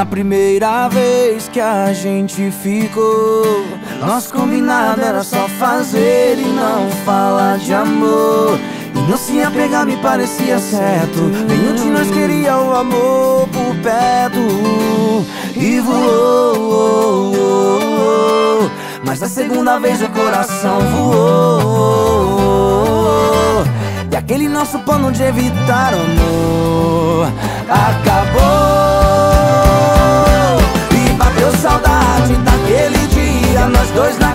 na primeira vez que a gente ficou, nosso combinado era só fazer e não falar de amor. E não se apegar me parecia certo. Nenhum de nós queria o amor por perto. E voou. Mas a segunda vez o coração voou. E aquele nosso plano de evitar amor acabou. dois na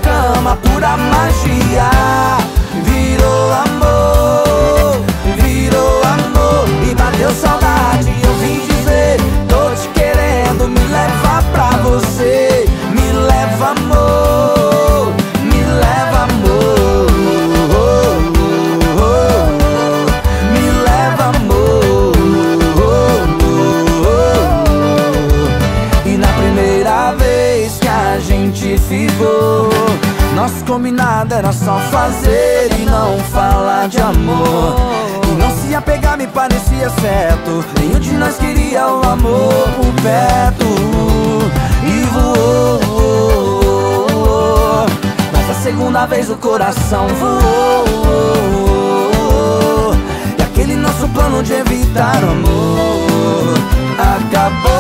ficou. Nosso combinado era só fazer e não falar de amor. E não se apegar me parecia certo. Nenhum de nós queria o amor por perto. E voou. Mas a segunda vez o coração voou. E aquele nosso plano de evitar o amor acabou.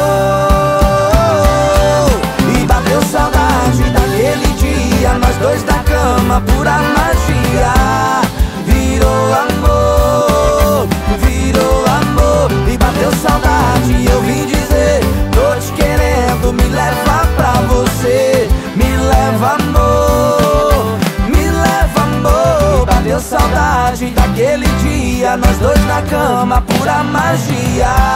Bateu saudade daquele dia Nós dois na cama, pura magia